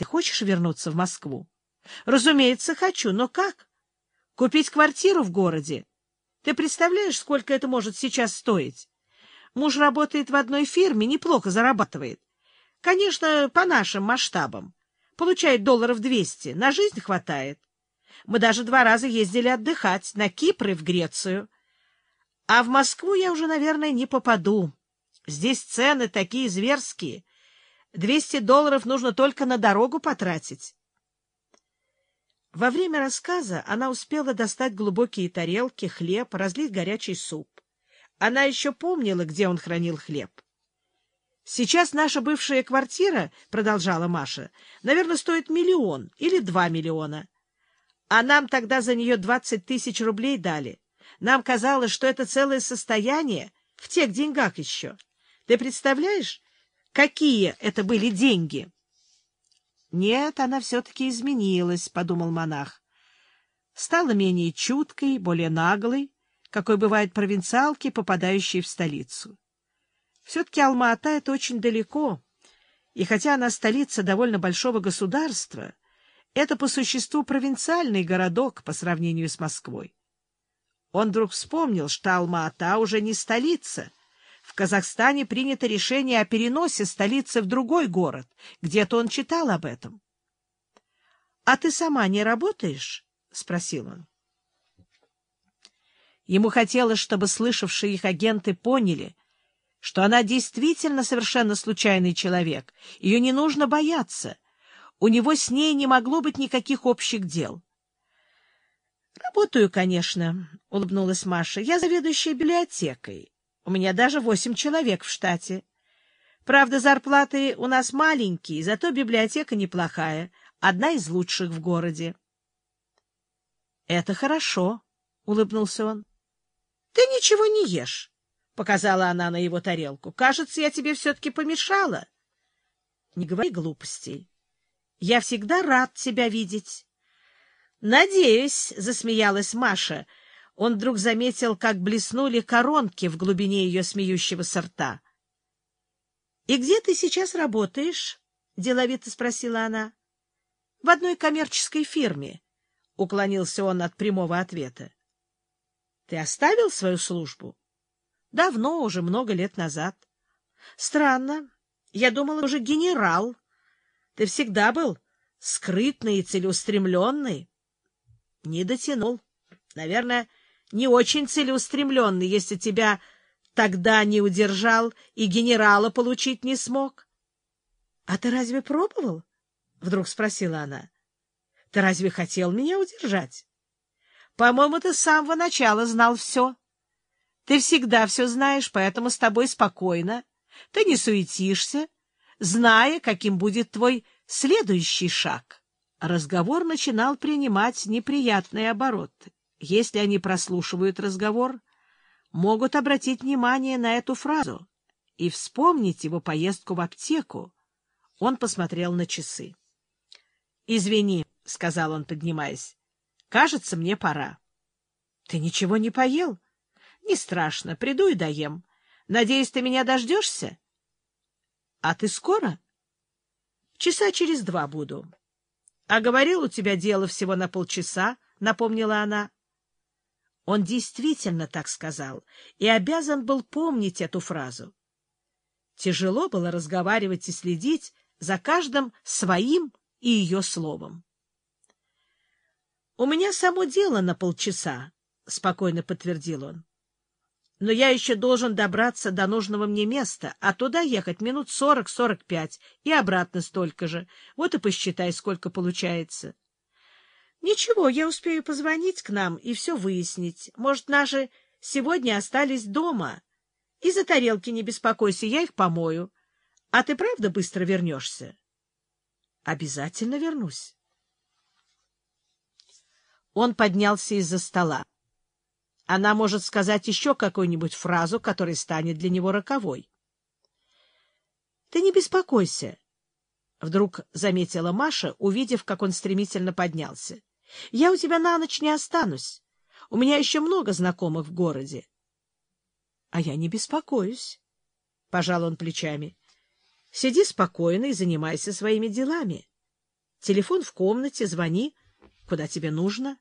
Ты хочешь вернуться в Москву? Разумеется, хочу, но как? Купить квартиру в городе? Ты представляешь, сколько это может сейчас стоить? Муж работает в одной фирме, неплохо зарабатывает. Конечно, по нашим масштабам. Получает долларов двести, на жизнь хватает. Мы даже два раза ездили отдыхать, на Кипр и в Грецию. А в Москву я уже, наверное, не попаду. Здесь цены такие зверские. Двести долларов нужно только на дорогу потратить. Во время рассказа она успела достать глубокие тарелки, хлеб, разлить горячий суп. Она еще помнила, где он хранил хлеб. «Сейчас наша бывшая квартира, — продолжала Маша, — наверное, стоит миллион или два миллиона. А нам тогда за нее двадцать тысяч рублей дали. Нам казалось, что это целое состояние, в тех деньгах еще. Ты представляешь, какие это были деньги?» Нет, она все-таки изменилась, — подумал монах. Стала менее чуткой, более наглой, какой бывает провинциалки, попадающие в столицу. Все-таки Алма-Ата — это очень далеко, и хотя она столица довольно большого государства, это по существу провинциальный городок по сравнению с Москвой. Он вдруг вспомнил, что Алма-Ата уже не столица — в Казахстане принято решение о переносе столицы в другой город. Где-то он читал об этом. — А ты сама не работаешь? — спросил он. Ему хотелось, чтобы слышавшие их агенты поняли, что она действительно совершенно случайный человек. Ее не нужно бояться. У него с ней не могло быть никаких общих дел. — Работаю, конечно, — улыбнулась Маша. — Я заведующая библиотекой. У меня даже восемь человек в штате. Правда, зарплаты у нас маленькие, зато библиотека неплохая, одна из лучших в городе. — Это хорошо, — улыбнулся он. — Ты ничего не ешь, — показала она на его тарелку. — Кажется, я тебе все-таки помешала. — Не говори глупостей. Я всегда рад тебя видеть. — Надеюсь, — засмеялась Маша, — он вдруг заметил, как блеснули коронки в глубине ее смеющегося рта. — И где ты сейчас работаешь? — деловито спросила она. — В одной коммерческой фирме, — уклонился он от прямого ответа. — Ты оставил свою службу? — Давно, уже много лет назад. — Странно. Я думала, уже генерал. Ты всегда был скрытный и целеустремленный. Не дотянул. Наверное, не очень целеустремленный, если тебя тогда не удержал и генерала получить не смог. — А ты разве пробовал? — вдруг спросила она. — Ты разве хотел меня удержать? — По-моему, ты с самого начала знал все. Ты всегда все знаешь, поэтому с тобой спокойно. Ты не суетишься, зная, каким будет твой следующий шаг. Разговор начинал принимать неприятные обороты если они прослушивают разговор, могут обратить внимание на эту фразу и вспомнить его поездку в аптеку. Он посмотрел на часы. — Извини, — сказал он, поднимаясь, — кажется, мне пора. — Ты ничего не поел? — Не страшно, приду и доем. Надеюсь, ты меня дождешься? — А ты скоро? — Часа через два буду. — А говорил, у тебя дело всего на полчаса, — напомнила она. Он действительно так сказал и обязан был помнить эту фразу. Тяжело было разговаривать и следить за каждым своим и ее словом. — У меня само дело на полчаса, — спокойно подтвердил он. — Но я еще должен добраться до нужного мне места, а туда ехать минут сорок-сорок пять и обратно столько же. Вот и посчитай, сколько получается. —— Ничего, я успею позвонить к нам и все выяснить. Может, наши сегодня остались дома. И за тарелки не беспокойся, я их помою. А ты правда быстро вернешься? — Обязательно вернусь. Он поднялся из-за стола. Она может сказать еще какую-нибудь фразу, которая станет для него роковой. — Ты не беспокойся, — вдруг заметила Маша, увидев, как он стремительно поднялся. Я у тебя на ночь не останусь. У меня еще много знакомых в городе. — А я не беспокоюсь, — пожал он плечами. — Сиди спокойно и занимайся своими делами. Телефон в комнате, звони, куда тебе нужно.